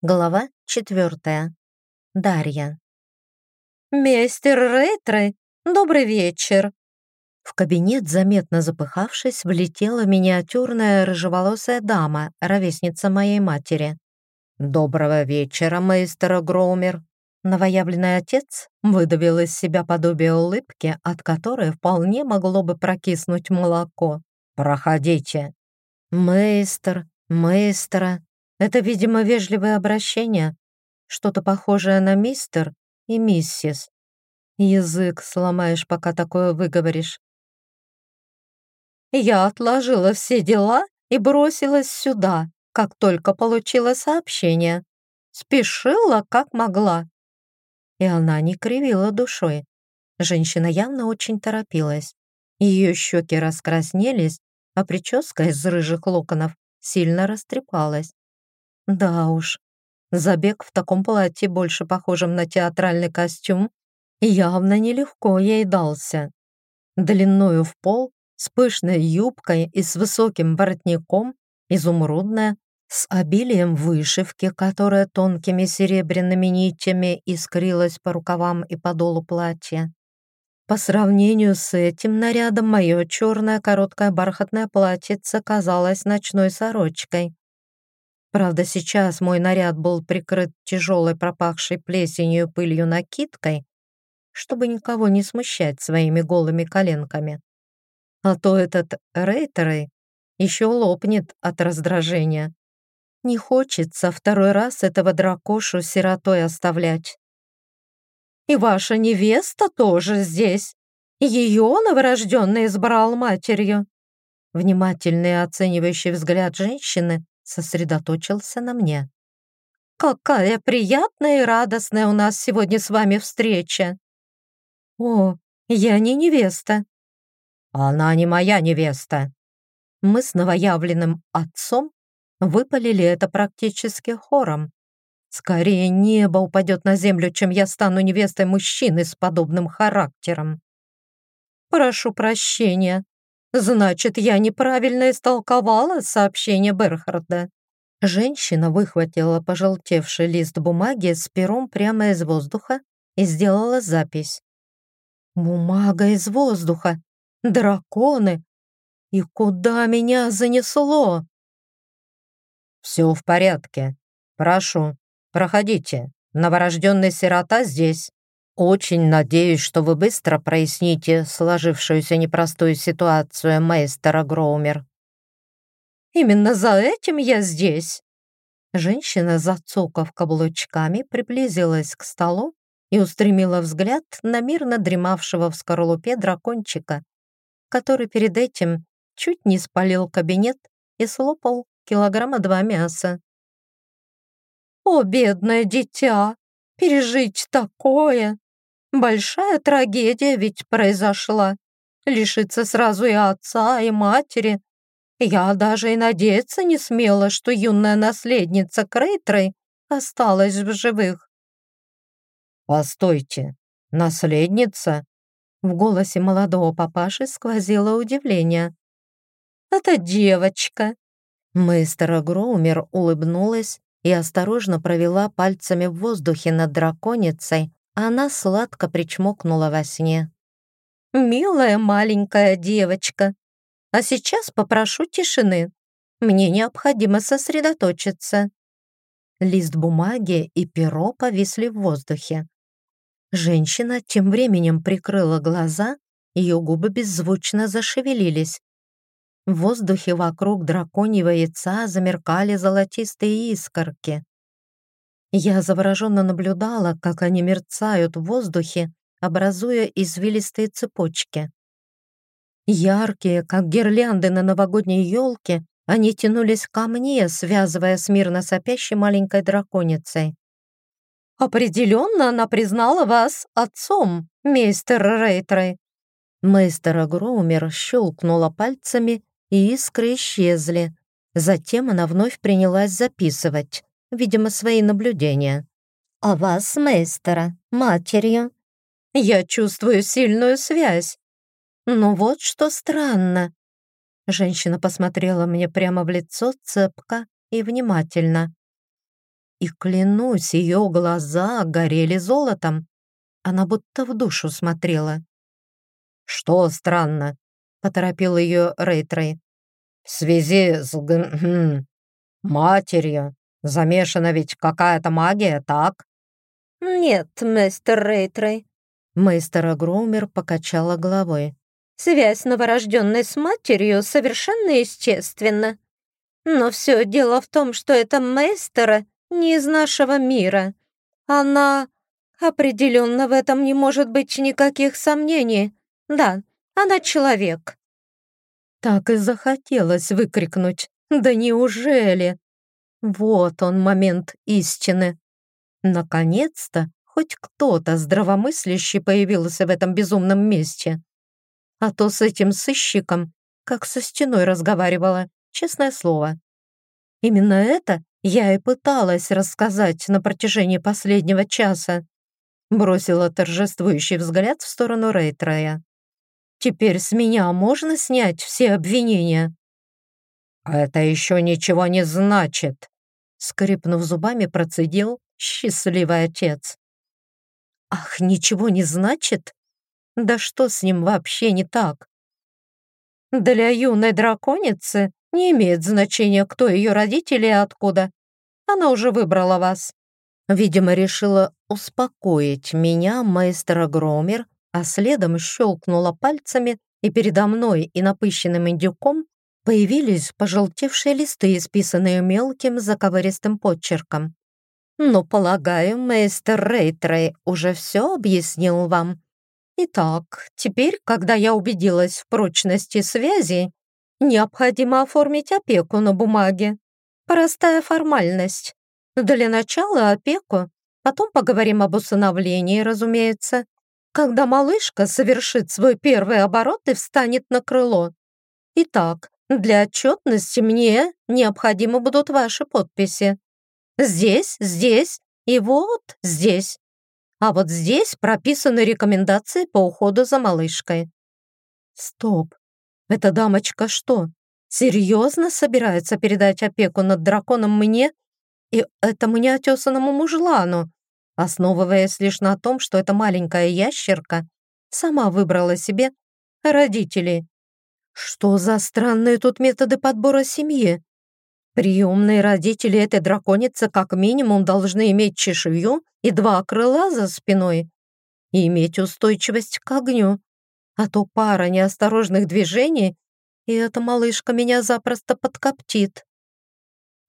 Глава четвертая. Дарья. «Мистер Рейтрей, добрый вечер!» В кабинет, заметно запыхавшись, влетела миниатюрная рыжеволосая дама, ровесница моей матери. «Доброго вечера, мейстер Гроумер!» Новоявленный отец выдавил из себя подобие улыбки, от которой вполне могло бы прокиснуть молоко. «Проходите!» «Мейстер, мейстера!» Это, видимо, вежливое обращение, что-то похожее на мистер и миссис. Язык сломаешь, пока такое выговоришь. Я отложила все дела и бросилась сюда, как только получила сообщение. Спешила, как могла. И она не кривила душой. Женщина явно очень торопилась. Ее щеки раскраснелись, а прическа из рыжих локонов сильно растрепалась. Да уж, забег в таком платье, больше похожем на театральный костюм, явно нелегко ей дался. Длиною в пол, с пышной юбкой и с высоким воротником, изумрудная, с обилием вышивки, которая тонкими серебряными нитями искрилась по рукавам и подолу платья. По сравнению с этим нарядом мое черное короткое бархатное платьице казалось ночной сорочкой. Правда, сейчас мой наряд был прикрыт тяжелой пропахшей плесенью пылью накидкой, чтобы никого не смущать своими голыми коленками. А то этот рейтеры еще лопнет от раздражения. Не хочется второй раз этого дракошу сиротой оставлять. «И ваша невеста тоже здесь? Ее новорожденный избрал матерью?» Внимательный оценивающий взгляд женщины сосредоточился на мне. «Какая приятная и радостная у нас сегодня с вами встреча!» «О, я не невеста!» «Она не моя невеста!» Мы с новоявленным отцом выпалили это практически хором. Скорее небо упадет на землю, чем я стану невестой мужчины с подобным характером. «Прошу прощения», Значит, я неправильно истолковала сообщение Берхарда. Женщина выхватила пожелтевший лист бумаги с пером прямо из воздуха и сделала запись. «Бумага из воздуха! Драконы! И куда меня занесло?» «Все в порядке. Прошу, проходите. Новорожденный сирота здесь». Очень надеюсь, что вы быстро проясните сложившуюся непростую ситуацию, мейстера Гроумер. Именно за этим я здесь. Женщина, зацокав каблучками, приблизилась к столу и устремила взгляд на мирно дремавшего в скорлупе дракончика, который перед этим чуть не спалил кабинет и слопал килограмма два мяса. «О, бедное дитя! Пережить такое! Большая трагедия ведь произошла. Лишиться сразу и отца, и матери. Я даже и надеяться не смела, что юная наследница Крейтрой осталась в живых. «Постойте, наследница?» В голосе молодого папаши сквозило удивление. «Это девочка». Мистер Гроумер улыбнулась и осторожно провела пальцами в воздухе над драконицей, она сладко причмокнула во сне. «Милая маленькая девочка, а сейчас попрошу тишины. Мне необходимо сосредоточиться». Лист бумаги и перо повисли в воздухе. Женщина тем временем прикрыла глаза, ее губы беззвучно зашевелились. В воздухе вокруг драконьего яйца замеркали золотистые искорки. Я завороженно наблюдала, как они мерцают в воздухе, образуя извилистые цепочки. Яркие, как гирлянды на новогодней елке, они тянулись ко мне, связывая с мирно сопящей маленькой драконицей. «Определенно она признала вас отцом, мистер Рейтрей». Мейстер Гроумер щелкнула пальцами, и искры исчезли. Затем она вновь принялась записывать видимо, свои наблюдения. «А вас, мейстера, матерью?» «Я чувствую сильную связь. Но вот что странно». Женщина посмотрела мне прямо в лицо цепко и внимательно. И клянусь, ее глаза горели золотом. Она будто в душу смотрела. «Что странно?» — поторопил ее Рейтрей. «В связи с. Хм, матерью замешана ведь какая-то магия, так?» «Нет, мистер Рейтрей». Мейстер Грумер покачала головой. «Связь новорожденной с матерью совершенно естественна. Но все дело в том, что эта мейстера не из нашего мира. Она... Определенно в этом не может быть никаких сомнений. Да, она человек». Так и захотелось выкрикнуть. «Да неужели?» Вот он, момент истины. Наконец-то хоть кто-то здравомыслящий появился в этом безумном месте. А то с этим сыщиком, как со стеной разговаривала, честное слово. Именно это я и пыталась рассказать на протяжении последнего часа. Бросила торжествующий взгляд в сторону Рейтрая. Теперь с меня можно снять все обвинения? «Это еще ничего не значит», — скрипнув зубами, процедил счастливый отец. «Ах, ничего не значит? Да что с ним вообще не так?» «Для юной драконицы не имеет значения, кто ее родители и откуда. Она уже выбрала вас». Видимо, решила успокоить меня, маэстро Громер, а следом щелкнула пальцами, и передо мной и напыщенным индюком появились пожелтевшие листы, исписанные мелким заковыристым подчерком. «Но, полагаю, мейстер Рейтрей уже все объяснил вам. Итак, теперь, когда я убедилась в прочности связи, необходимо оформить опеку на бумаге. Простая формальность. Для начала опеку, потом поговорим об усыновлении, разумеется, когда малышка совершит свой первый оборот и встанет на крыло. Итак, для отчетности мне необходимы будут ваши подписи. Здесь, здесь и вот здесь. А вот здесь прописаны рекомендации по уходу за малышкой. Стоп, эта дамочка что, серьезно собирается передать опеку над драконом мне и этому неотесанному мужлану, основываясь лишь на том, что эта маленькая ящерка сама выбрала себе родителей. Что за странные тут методы подбора семьи? Приемные родители этой драконицы как минимум должны иметь чешую и два крыла за спиной и иметь устойчивость к огню. А то пара неосторожных движений, и эта малышка меня запросто подкоптит.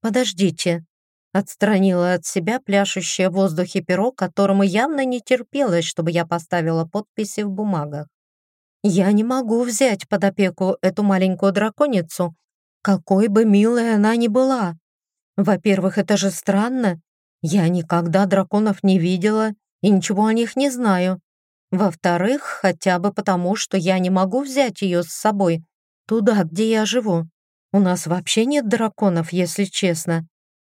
Подождите, Отстранила от себя пляшущее в воздухе перо, которому явно не терпелось, чтобы я поставила подписи в бумагах. Я не могу взять под опеку эту маленькую драконицу, какой бы милой она ни была. Во-первых, это же странно. Я никогда драконов не видела и ничего о них не знаю. Во-вторых, хотя бы потому, что я не могу взять ее с собой туда, где я живу. У нас вообще нет драконов, если честно.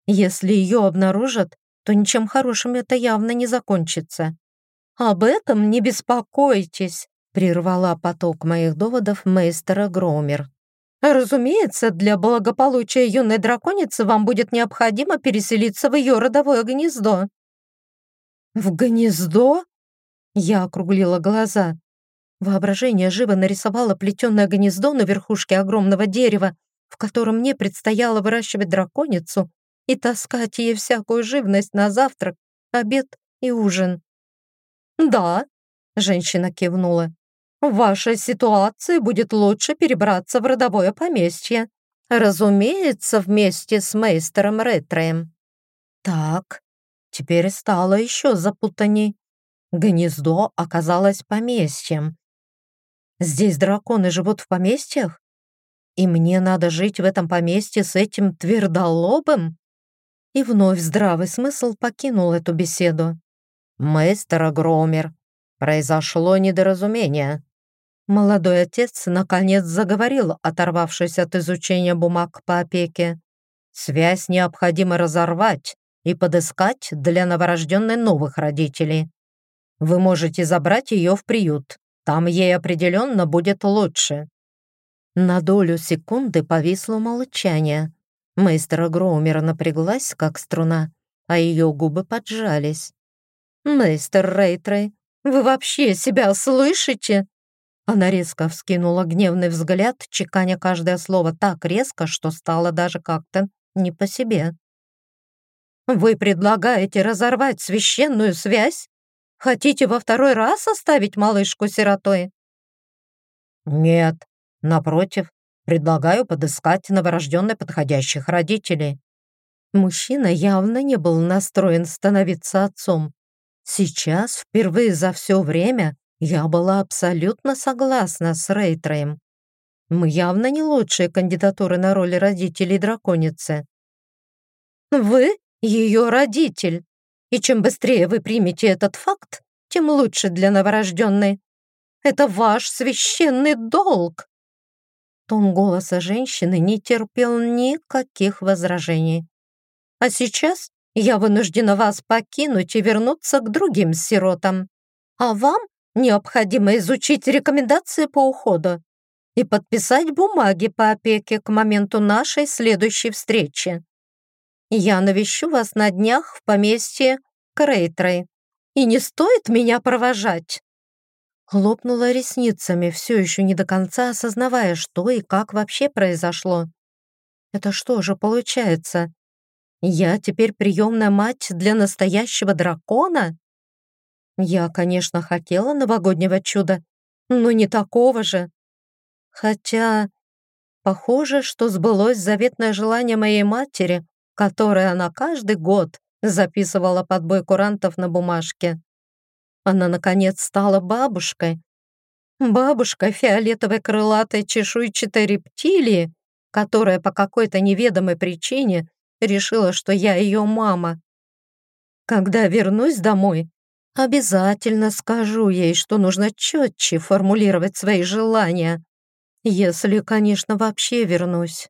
Если ее обнаружат, то ничем хорошим это явно не закончится. «Об этом не беспокойтесь», — прервала поток моих доводов мейстера Громер. «Разумеется, для благополучия юной драконицы вам будет необходимо переселиться в ее родовое гнездо». «В гнездо?» Я округлила глаза. Воображение живо нарисовало плетеное гнездо на верхушке огромного дерева, в котором мне предстояло выращивать драконицу и таскать ей всякую живность на завтрак, обед и ужин. «Да», — женщина кивнула, «в вашей ситуации будет лучше перебраться в родовое поместье. Разумеется, вместе с мейстером Ретроем». «Так, теперь стало еще запутанней. Гнездо оказалось поместьем. Здесь драконы живут в поместьях? И мне надо жить в этом поместье с этим твердолобым? И вновь здравый смысл покинул эту беседу. «Мейстер Громер, произошло недоразумение». Молодой отец наконец заговорил, оторвавшись от изучения бумаг по опеке. «Связь необходимо разорвать и подыскать для новорожденной новых родителей. Вы можете забрать ее в приют. Там ей определенно будет лучше». На долю секунды повисло молчание. Мейстер Гроумера напряглась, как струна, а ее губы поджались. «Мейстер Рейтрей, вы вообще себя слышите?» Она резко вскинула гневный взгляд, чеканя каждое слово так резко, что стало даже как-то не по себе. «Вы предлагаете разорвать священную связь? Хотите во второй раз оставить малышку сиротой?» «Нет, напротив, предлагаю подыскать новорожденной подходящих родителей». Мужчина явно не был настроен становиться отцом. Сейчас, впервые за все время, я была абсолютно согласна с Рейтреем. Мы явно не лучшие кандидатуры на роль родителей драконицы. Вы ее родитель, и чем быстрее вы примете этот факт, тем лучше для новорожденной. Это ваш священный долг. Тон голоса женщины не терпел никаких возражений. А сейчас я вынуждена вас покинуть и вернуться к другим сиротам. А вам Необходимо изучить рекомендации по уходу и подписать бумаги по опеке к моменту нашей следующей встречи. Я навещу вас на днях в поместье Крейтрей. И не стоит меня провожать!» Хлопнула ресницами, все еще не до конца осознавая, что и как вообще произошло. «Это что же получается? Я теперь приемная мать для настоящего дракона?» Я, конечно, хотела новогоднего чуда, но не такого же. Хотя, похоже, что сбылось заветное желание моей матери, которое она каждый год записывала под бой курантов на бумажке. Она, наконец, стала бабушкой. Бабушкой фиолетовой крылатой чешуйчатой рептилии, которая по какой-то неведомой причине решила, что я ее мама. Когда вернусь домой, Обязательно скажу ей, что нужно четче формулировать свои желания, если, конечно, вообще вернусь.